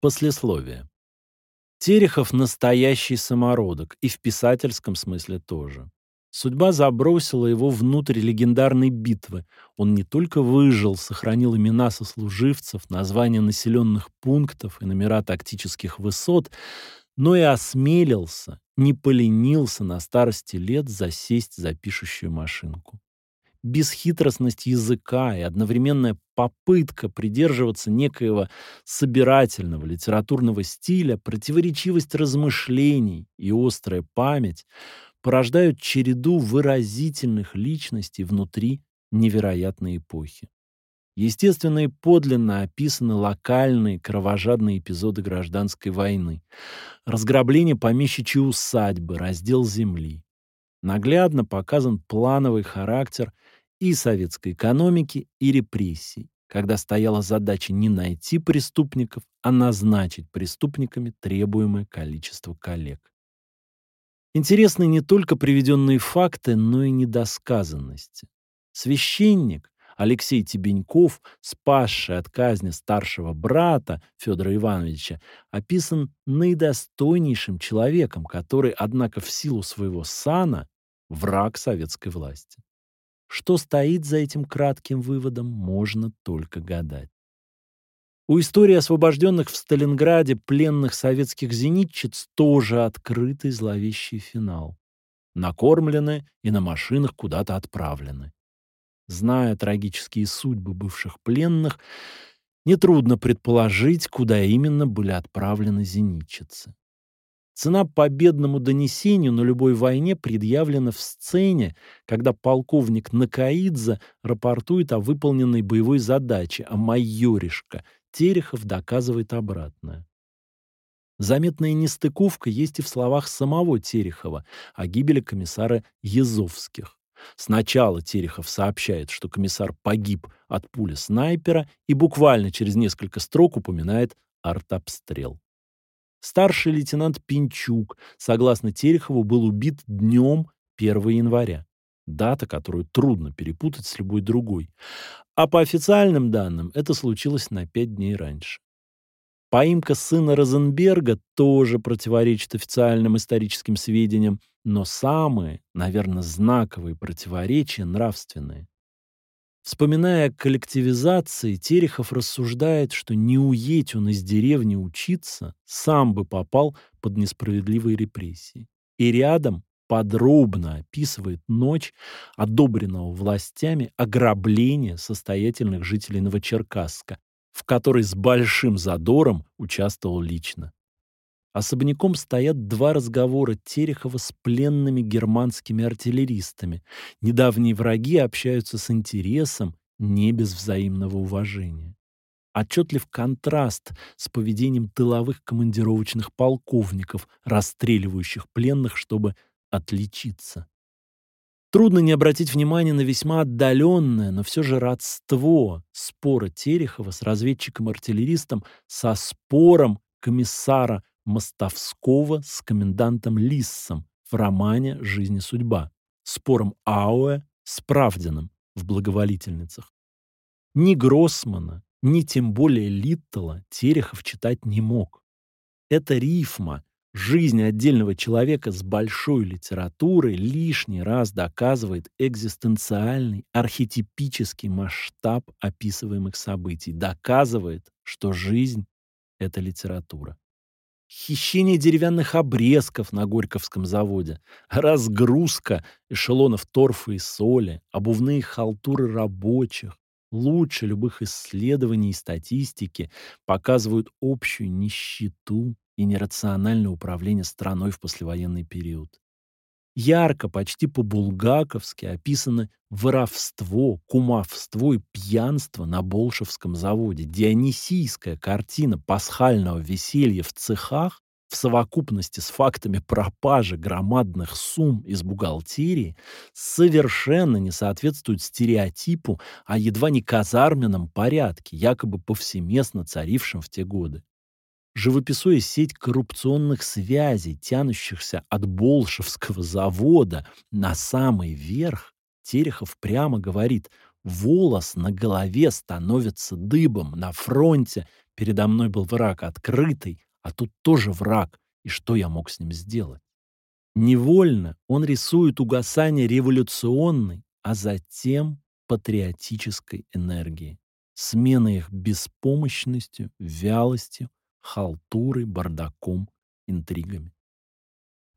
Послесловие. Терехов настоящий самородок, и в писательском смысле тоже. Судьба забросила его внутрь легендарной битвы. Он не только выжил, сохранил имена сослуживцев, названия населенных пунктов и номера тактических высот, но и осмелился, не поленился на старости лет засесть за пишущую машинку. Бесхитростность языка и одновременная попытка придерживаться некоего собирательного литературного стиля, противоречивость размышлений и острая память — порождают череду выразительных личностей внутри невероятной эпохи. Естественно и подлинно описаны локальные кровожадные эпизоды гражданской войны, разграбление помещичьей усадьбы, раздел земли. Наглядно показан плановый характер и советской экономики, и репрессий, когда стояла задача не найти преступников, а назначить преступниками требуемое количество коллег. Интересны не только приведенные факты, но и недосказанности. Священник Алексей Тебеньков, спасший от казни старшего брата Федора Ивановича, описан наидостойнейшим человеком, который, однако, в силу своего сана враг советской власти. Что стоит за этим кратким выводом, можно только гадать. У истории освобожденных в Сталинграде пленных советских зенитчиц тоже открытый зловещий финал. Накормлены и на машинах куда-то отправлены. Зная трагические судьбы бывших пленных, нетрудно предположить, куда именно были отправлены зенитчицы. Цена победному донесению на любой войне предъявлена в сцене, когда полковник Накаидзе рапортует о выполненной боевой задаче, а майоришка Терехов доказывает обратное. Заметная нестыковка есть и в словах самого Терехова о гибели комиссара Езовских. Сначала Терехов сообщает, что комиссар погиб от пули снайпера и буквально через несколько строк упоминает артобстрел. Старший лейтенант Пинчук, согласно Терехову, был убит днем 1 января. Дата, которую трудно перепутать с любой другой. А по официальным данным это случилось на пять дней раньше. Поимка сына Розенберга тоже противоречит официальным историческим сведениям, но самые, наверное, знаковые противоречия нравственные. Вспоминая о коллективизации, Терехов рассуждает, что не уедь он из деревни учиться, сам бы попал под несправедливые репрессии. И рядом подробно описывает ночь, одобренного властями ограбления состоятельных жителей Новочеркасска, в которой с большим задором участвовал лично. Особняком стоят два разговора Терехова с пленными германскими артиллеристами. Недавние враги общаются с интересом, не без взаимного уважения. Отчетлив контраст с поведением тыловых командировочных полковников, расстреливающих пленных, чтобы отличиться. Трудно не обратить внимание на весьма отдаленное, но все же родство спора Терехова с разведчиком-артиллеристом со спором комиссара Мостовского с комендантом Лиссом в романе «Жизнь и судьба», спором Ауэ с Правдиным в «Благоволительницах». Ни Гроссмана, ни тем более Литтела Терехов читать не мог. Это рифма, Жизнь отдельного человека с большой литературой лишний раз доказывает экзистенциальный, архетипический масштаб описываемых событий, доказывает, что жизнь — это литература. Хищение деревянных обрезков на Горьковском заводе, разгрузка эшелонов торфа и соли, обувные халтуры рабочих, лучше любых исследований и статистики показывают общую нищету и нерациональное управление страной в послевоенный период. Ярко, почти по-булгаковски описано воровство, кумовство и пьянство на Болшевском заводе. Дионисийская картина пасхального веселья в цехах в совокупности с фактами пропажи громадных сумм из бухгалтерии совершенно не соответствует стереотипу о едва не казарменном порядке, якобы повсеместно царившем в те годы живописуя сеть коррупционных связей, тянущихся от Болшевского завода на самый верх, Терехов прямо говорит, Волос на голове становится дыбом. На фронте передо мной был враг открытый, а тут тоже враг. И что я мог с ним сделать? Невольно он рисует угасание революционной, а затем патриотической энергии. Смена их беспомощностью, вялостью, халтурой, бардаком, интригами.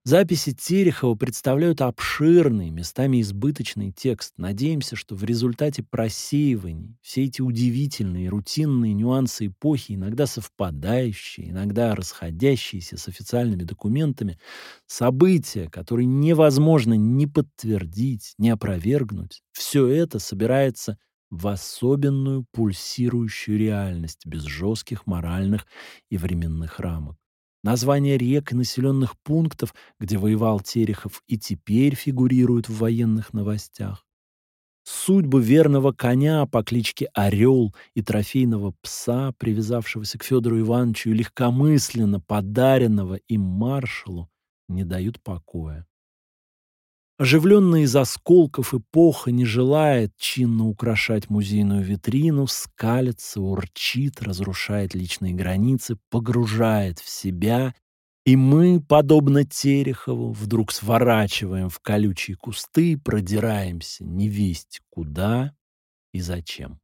Записи Терехова представляют обширный, местами избыточный текст. Надеемся, что в результате просеиваний все эти удивительные, рутинные нюансы эпохи, иногда совпадающие, иногда расходящиеся с официальными документами, события, которые невозможно ни подтвердить, ни опровергнуть, все это собирается в особенную пульсирующую реальность без жестких моральных и временных рамок. Названия рек и населенных пунктов, где воевал Терехов, и теперь фигурируют в военных новостях. Судьбы верного коня по кличке Орел и трофейного пса, привязавшегося к Федору Ивановичу и легкомысленно подаренного им маршалу, не дают покоя. Оживленная из осколков эпоха не желает чинно украшать музейную витрину, скалится, урчит, разрушает личные границы, погружает в себя, и мы, подобно Терехову, вдруг сворачиваем в колючие кусты продираемся невесть куда и зачем.